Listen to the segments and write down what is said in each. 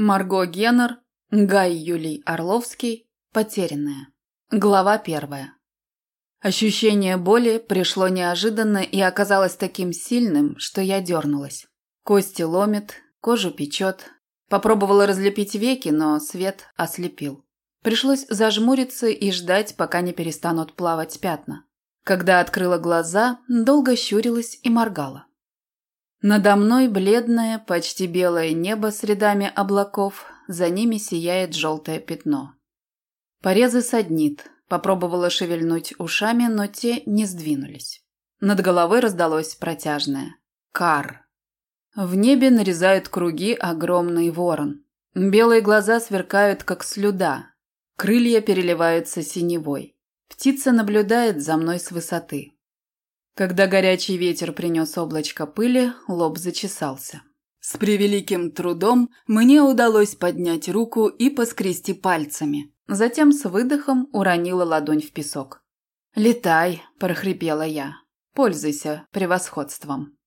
Марго Геннер, Гай Юлий Орловский, Потерянная. Глава первая. Ощущение боли пришло неожиданно и оказалось таким сильным, что я дернулась. Кости ломит, кожу печет. Попробовала разлепить веки, но свет ослепил. Пришлось зажмуриться и ждать, пока не перестанут плавать пятна. Когда открыла глаза, долго щурилась и моргала. Надо мной бледное, почти белое небо с рядами облаков, за ними сияет желтое пятно. Порезы саднит, попробовала шевельнуть ушами, но те не сдвинулись. Над головой раздалось протяжное «Кар». В небе нарезают круги огромный ворон. Белые глаза сверкают, как слюда. Крылья переливаются синевой. Птица наблюдает за мной с высоты. Когда горячий ветер принес облачко пыли, лоб зачесался. С превеликим трудом мне удалось поднять руку и поскрести пальцами. Затем с выдохом уронила ладонь в песок. «Летай», – прохрипела я. «Пользуйся превосходством».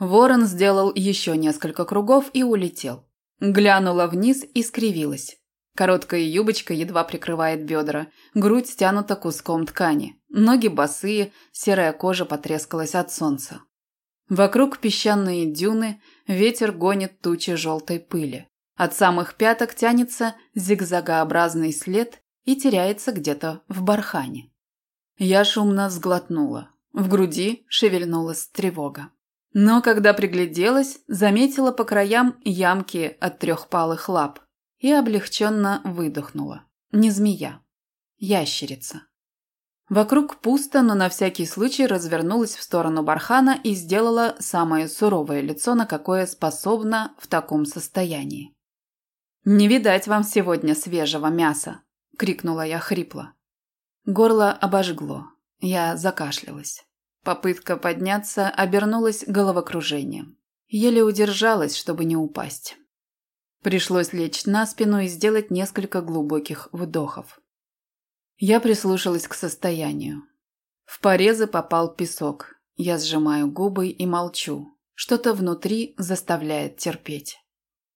Ворон сделал еще несколько кругов и улетел. Глянула вниз и скривилась. Короткая юбочка едва прикрывает бедра, грудь стянута куском ткани, ноги босые, серая кожа потрескалась от солнца. Вокруг песчаные дюны, ветер гонит тучи желтой пыли. От самых пяток тянется зигзагообразный след и теряется где-то в бархане. Я шумно сглотнула. В груди шевельнулась тревога. Но когда пригляделась, заметила по краям ямки от трехпалых лап и облегченно выдохнула. Не змея. Ящерица. Вокруг пусто, но на всякий случай развернулась в сторону бархана и сделала самое суровое лицо, на какое способна в таком состоянии. «Не видать вам сегодня свежего мяса!» – крикнула я хрипло. Горло обожгло. Я закашлялась. Попытка подняться обернулась головокружением. Еле удержалась, чтобы не упасть. Пришлось лечь на спину и сделать несколько глубоких вдохов. Я прислушалась к состоянию. В порезы попал песок. Я сжимаю губы и молчу. Что-то внутри заставляет терпеть.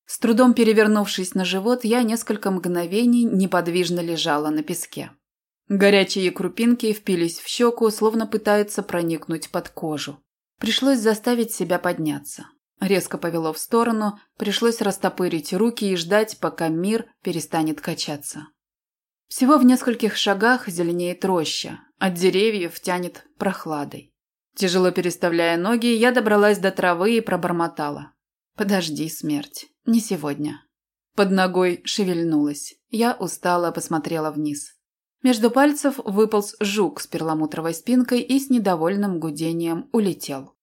С трудом перевернувшись на живот, я несколько мгновений неподвижно лежала на песке. Горячие крупинки впились в щеку, словно пытаются проникнуть под кожу. Пришлось заставить себя подняться. Резко повело в сторону, пришлось растопырить руки и ждать, пока мир перестанет качаться. Всего в нескольких шагах зеленеет роща, от деревьев тянет прохладой. Тяжело переставляя ноги, я добралась до травы и пробормотала. «Подожди, смерть, не сегодня». Под ногой шевельнулась. Я устало посмотрела вниз. Между пальцев выполз жук с перламутровой спинкой и с недовольным гудением улетел.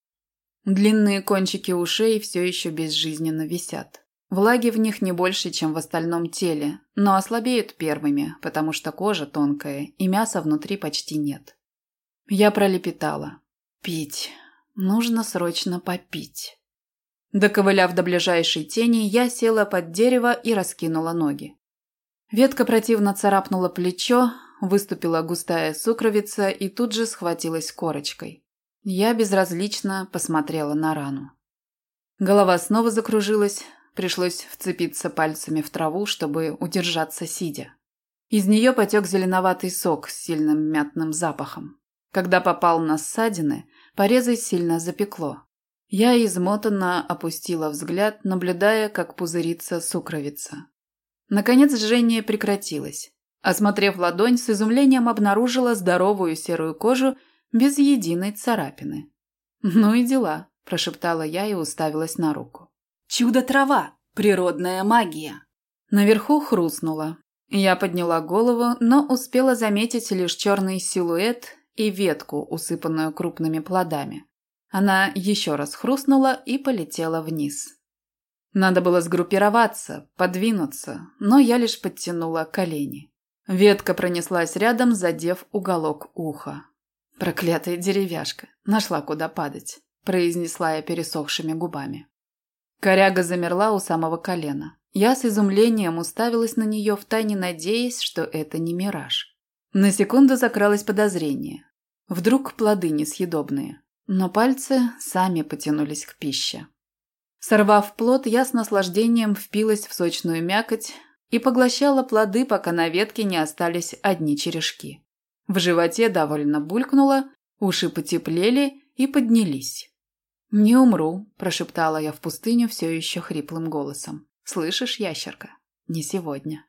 Длинные кончики ушей все еще безжизненно висят. Влаги в них не больше, чем в остальном теле, но ослабеют первыми, потому что кожа тонкая и мяса внутри почти нет. Я пролепетала. Пить. Нужно срочно попить. Доковыляв до ближайшей тени, я села под дерево и раскинула ноги. Ветка противно царапнула плечо, выступила густая сукровица и тут же схватилась корочкой. Я безразлично посмотрела на рану. Голова снова закружилась, пришлось вцепиться пальцами в траву, чтобы удержаться сидя. Из нее потек зеленоватый сок с сильным мятным запахом. Когда попал на ссадины, порезы сильно запекло. Я измотанно опустила взгляд, наблюдая, как пузырится сукровица. Наконец жжение прекратилось. Осмотрев ладонь, с изумлением обнаружила здоровую серую кожу без единой царапины. «Ну и дела», – прошептала я и уставилась на руку. «Чудо-трава! Природная магия!» Наверху хрустнуло. Я подняла голову, но успела заметить лишь черный силуэт и ветку, усыпанную крупными плодами. Она еще раз хрустнула и полетела вниз. Надо было сгруппироваться, подвинуться, но я лишь подтянула колени. Ветка пронеслась рядом, задев уголок уха. «Проклятая деревяшка! Нашла, куда падать!» – произнесла я пересохшими губами. Коряга замерла у самого колена. Я с изумлением уставилась на нее, втайне надеясь, что это не мираж. На секунду закралось подозрение. Вдруг плоды несъедобные. Но пальцы сами потянулись к пище. Сорвав плод, я с наслаждением впилась в сочную мякоть и поглощала плоды, пока на ветке не остались одни черешки. В животе довольно булькнуло, уши потеплели и поднялись. «Не умру», – прошептала я в пустыню все еще хриплым голосом. «Слышишь, ящерка? Не сегодня».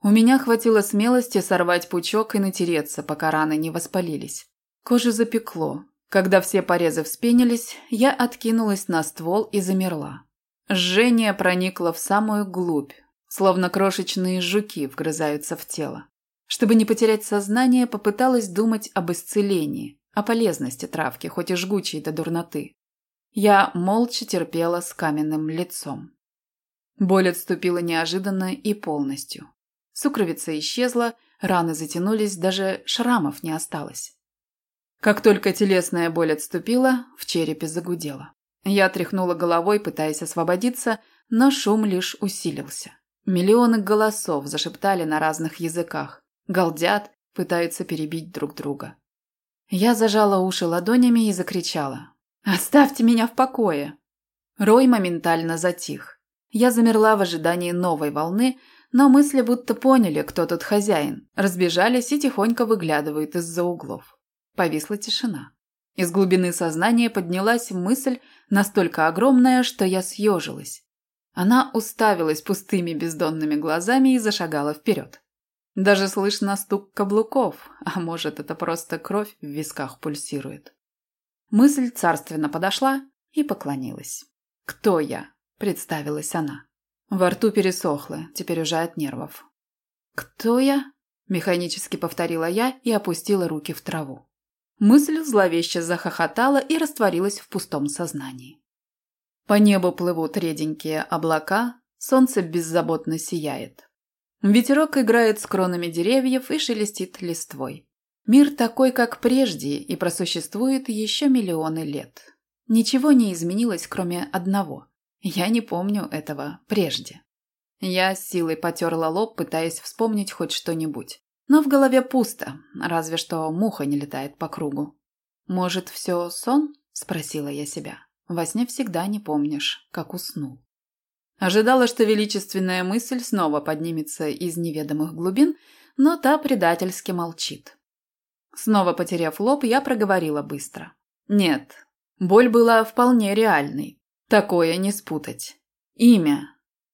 У меня хватило смелости сорвать пучок и натереться, пока раны не воспалились. Кожу запекло. Когда все порезы вспенились, я откинулась на ствол и замерла. Жжение проникло в самую глубь, словно крошечные жуки вгрызаются в тело. Чтобы не потерять сознание, попыталась думать об исцелении, о полезности травки, хоть и жгучей до дурноты. Я молча терпела с каменным лицом. Боль отступила неожиданно и полностью. Сукровица исчезла, раны затянулись, даже шрамов не осталось. Как только телесная боль отступила, в черепе загудело. Я тряхнула головой, пытаясь освободиться, но шум лишь усилился. Миллионы голосов зашептали на разных языках, галдят, пытаются перебить друг друга. Я зажала уши ладонями и закричала. «Оставьте меня в покое!» Рой моментально затих. Я замерла в ожидании новой волны, но мысли будто поняли, кто тут хозяин, разбежались и тихонько выглядывают из-за углов. Повисла тишина. Из глубины сознания поднялась мысль, настолько огромная, что я съежилась. Она уставилась пустыми бездонными глазами и зашагала вперед. Даже слышно стук каблуков, а может, это просто кровь в висках пульсирует. Мысль царственно подошла и поклонилась. «Кто я?» – представилась она. Во рту пересохло, теперь уже от нервов. «Кто я?» – механически повторила я и опустила руки в траву. Мысль зловеще захохотала и растворилась в пустом сознании. По небу плывут реденькие облака, солнце беззаботно сияет. Ветерок играет с кронами деревьев и шелестит листвой. Мир такой, как прежде, и просуществует еще миллионы лет. Ничего не изменилось, кроме одного. Я не помню этого прежде. Я с силой потерла лоб, пытаясь вспомнить хоть что-нибудь. Но в голове пусто, разве что муха не летает по кругу. «Может, все сон?» – спросила я себя. Во сне всегда не помнишь, как уснул. Ожидала, что величественная мысль снова поднимется из неведомых глубин, но та предательски молчит. Снова потеряв лоб, я проговорила быстро. Нет, боль была вполне реальной. Такое не спутать. Имя.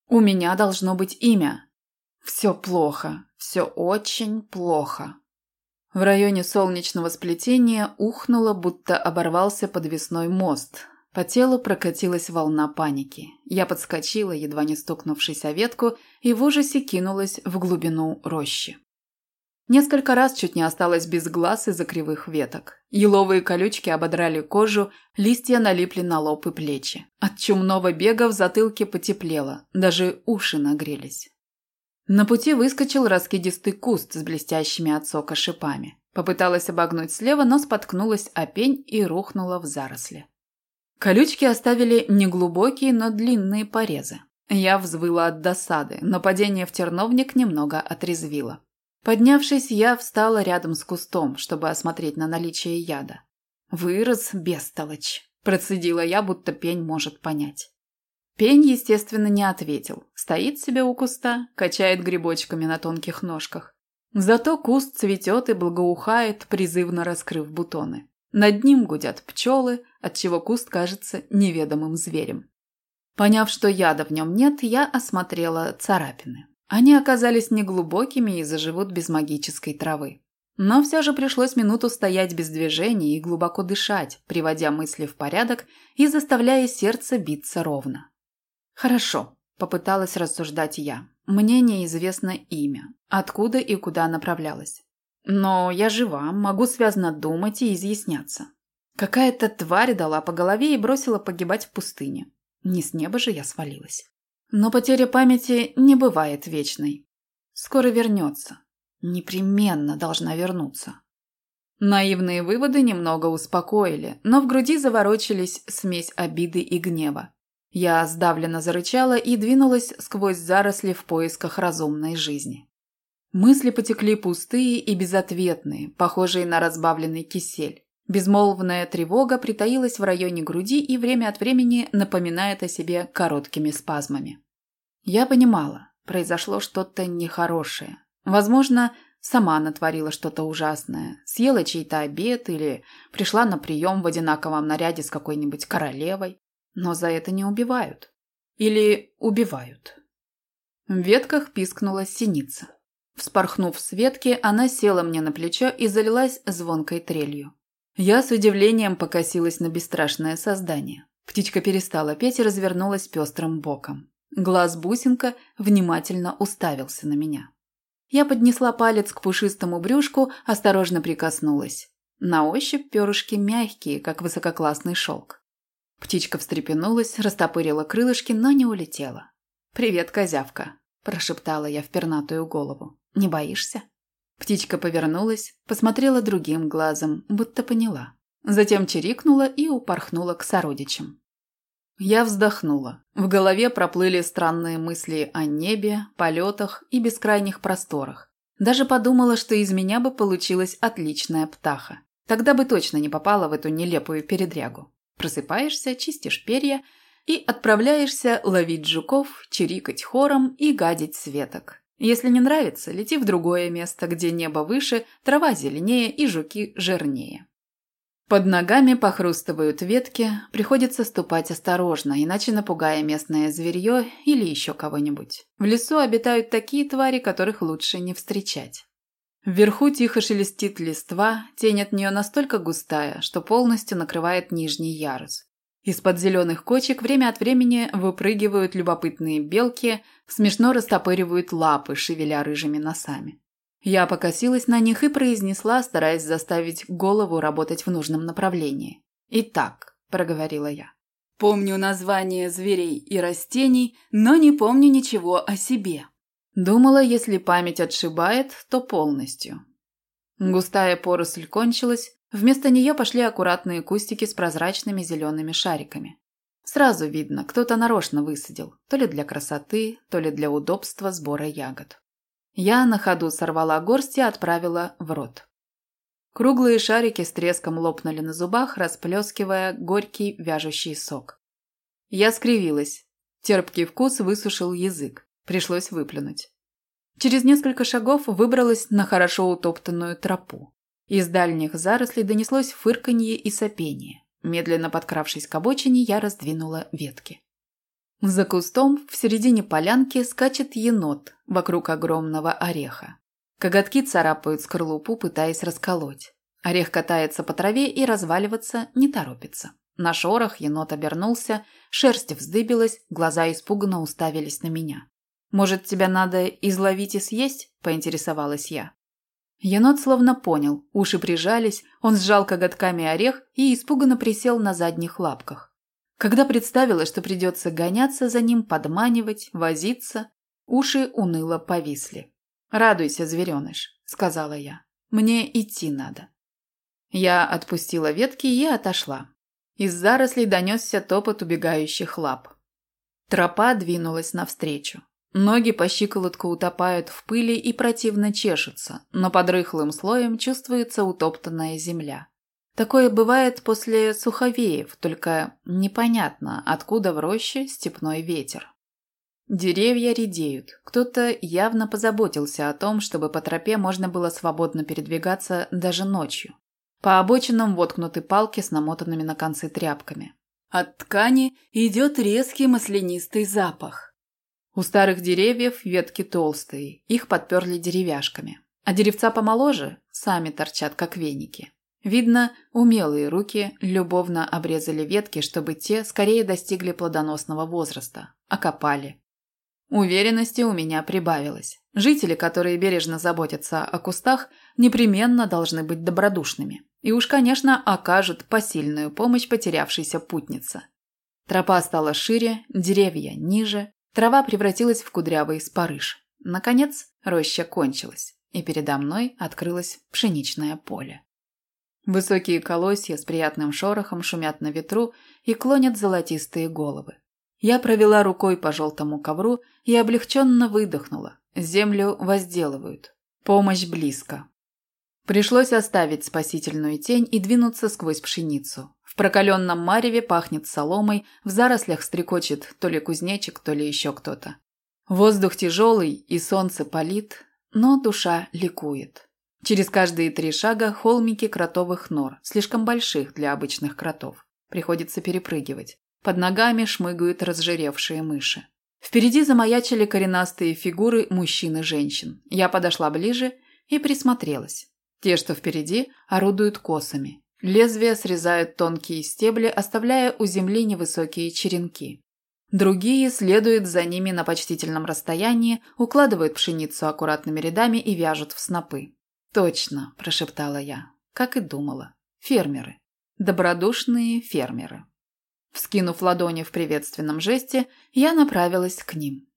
У меня должно быть имя. Все плохо, все очень плохо. В районе солнечного сплетения ухнуло, будто оборвался подвесной мост, по телу прокатилась волна паники. Я подскочила, едва не стукнувшись о ветку, и в ужасе кинулась в глубину рощи. Несколько раз чуть не осталось без глаз из-за кривых веток. Еловые колючки ободрали кожу, листья налипли на лоб и плечи. От чумного бега в затылке потеплело, даже уши нагрелись. На пути выскочил раскидистый куст с блестящими от сока шипами. Попыталась обогнуть слева, но споткнулась о пень и рухнула в заросли. Колючки оставили неглубокие, но длинные порезы. Я взвыла от досады, но падение в терновник немного отрезвило. Поднявшись, я встала рядом с кустом, чтобы осмотреть на наличие яда. «Вырос, бестолочь», – процедила я, будто пень может понять. Пень, естественно, не ответил. Стоит себе у куста, качает грибочками на тонких ножках. Зато куст цветет и благоухает, призывно раскрыв бутоны. Над ним гудят пчелы, отчего куст кажется неведомым зверем. Поняв, что яда в нем нет, я осмотрела царапины. Они оказались неглубокими и заживут без магической травы. Но все же пришлось минуту стоять без движения и глубоко дышать, приводя мысли в порядок и заставляя сердце биться ровно. «Хорошо», – попыталась рассуждать я. «Мне неизвестно имя, откуда и куда направлялась. Но я жива, могу связно думать и изъясняться. Какая-то тварь дала по голове и бросила погибать в пустыне. Не с неба же я свалилась. Но потеря памяти не бывает вечной. Скоро вернется. Непременно должна вернуться. Наивные выводы немного успокоили, но в груди заворочились смесь обиды и гнева. Я сдавленно зарычала и двинулась сквозь заросли в поисках разумной жизни. Мысли потекли пустые и безответные, похожие на разбавленный кисель. Безмолвная тревога притаилась в районе груди и время от времени напоминает о себе короткими спазмами. Я понимала, произошло что-то нехорошее. Возможно, сама натворила что-то ужасное, съела чей-то обед или пришла на прием в одинаковом наряде с какой-нибудь королевой. Но за это не убивают. Или убивают. В ветках пискнула синица. Вспорхнув с ветки, она села мне на плечо и залилась звонкой трелью. Я с удивлением покосилась на бесстрашное создание. Птичка перестала петь и развернулась пестрым боком. Глаз-бусинка внимательно уставился на меня. Я поднесла палец к пушистому брюшку, осторожно прикоснулась. На ощупь перышки мягкие, как высококлассный шелк. Птичка встрепенулась, растопырила крылышки, но не улетела. «Привет, козявка», – прошептала я в пернатую голову. «Не боишься?» Птичка повернулась, посмотрела другим глазом, будто поняла. Затем чирикнула и упорхнула к сородичам. Я вздохнула. В голове проплыли странные мысли о небе, полетах и бескрайних просторах. Даже подумала, что из меня бы получилась отличная птаха. Тогда бы точно не попала в эту нелепую передрягу. Просыпаешься, чистишь перья и отправляешься ловить жуков, чирикать хором и гадить светок. Если не нравится, лети в другое место, где небо выше, трава зеленее и жуки жирнее. Под ногами похрустывают ветки, приходится ступать осторожно, иначе напугая местное зверье или еще кого-нибудь. В лесу обитают такие твари, которых лучше не встречать. Вверху тихо шелестит листва, тень от нее настолько густая, что полностью накрывает нижний ярус. Из-под зеленых кочек время от времени выпрыгивают любопытные белки, смешно растопыривают лапы, шевеля рыжими носами. Я покосилась на них и произнесла, стараясь заставить голову работать в нужном направлении. «Итак», – проговорила я, – «помню названия зверей и растений, но не помню ничего о себе». Думала, если память отшибает, то полностью. Густая поросль кончилась, Вместо нее пошли аккуратные кустики с прозрачными зелеными шариками. Сразу видно, кто-то нарочно высадил, то ли для красоты, то ли для удобства сбора ягод. Я на ходу сорвала горсть и отправила в рот. Круглые шарики с треском лопнули на зубах, расплескивая горький вяжущий сок. Я скривилась. Терпкий вкус высушил язык. Пришлось выплюнуть. Через несколько шагов выбралась на хорошо утоптанную тропу. Из дальних зарослей донеслось фырканье и сопение. Медленно подкравшись к обочине, я раздвинула ветки. За кустом в середине полянки скачет енот вокруг огромного ореха. Коготки царапают скорлупу, пытаясь расколоть. Орех катается по траве и разваливаться не торопится. На шорох енот обернулся, шерсть вздыбилась, глаза испуганно уставились на меня. «Может, тебя надо изловить и съесть?» – поинтересовалась я. Енот словно понял, уши прижались, он сжал коготками орех и испуганно присел на задних лапках. Когда представила, что придется гоняться за ним, подманивать, возиться, уши уныло повисли. «Радуйся, звереныш», — сказала я. «Мне идти надо». Я отпустила ветки и отошла. Из зарослей донесся топот убегающих лап. Тропа двинулась навстречу. Ноги по щиколотку утопают в пыли и противно чешутся, но под рыхлым слоем чувствуется утоптанная земля. Такое бывает после суховеев, только непонятно, откуда в роще степной ветер. Деревья редеют. Кто-то явно позаботился о том, чтобы по тропе можно было свободно передвигаться даже ночью. По обочинам воткнуты палки с намотанными на концы тряпками. От ткани идет резкий маслянистый запах. У старых деревьев ветки толстые, их подперли деревяшками. А деревца помоложе сами торчат, как веники. Видно, умелые руки любовно обрезали ветки, чтобы те скорее достигли плодоносного возраста, окопали. Уверенности у меня прибавилось. Жители, которые бережно заботятся о кустах, непременно должны быть добродушными. И уж, конечно, окажут посильную помощь потерявшейся путнице. Тропа стала шире, деревья ниже, Трава превратилась в кудрявый спарыш. Наконец, роща кончилась, и передо мной открылось пшеничное поле. Высокие колосья с приятным шорохом шумят на ветру и клонят золотистые головы. Я провела рукой по желтому ковру и облегченно выдохнула. Землю возделывают. Помощь близко. Пришлось оставить спасительную тень и двинуться сквозь пшеницу. В прокаленном мареве пахнет соломой, в зарослях стрекочет то ли кузнечик, то ли еще кто-то. Воздух тяжелый и солнце палит, но душа ликует. Через каждые три шага холмики кротовых нор, слишком больших для обычных кротов. Приходится перепрыгивать. Под ногами шмыгают разжиревшие мыши. Впереди замаячили коренастые фигуры мужчин и женщин. Я подошла ближе и присмотрелась. Те, что впереди, орудуют косами. Лезвия срезают тонкие стебли, оставляя у земли невысокие черенки. Другие следуют за ними на почтительном расстоянии, укладывают пшеницу аккуратными рядами и вяжут в снопы. «Точно», – прошептала я, как и думала. «Фермеры. Добродушные фермеры». Вскинув ладони в приветственном жесте, я направилась к ним.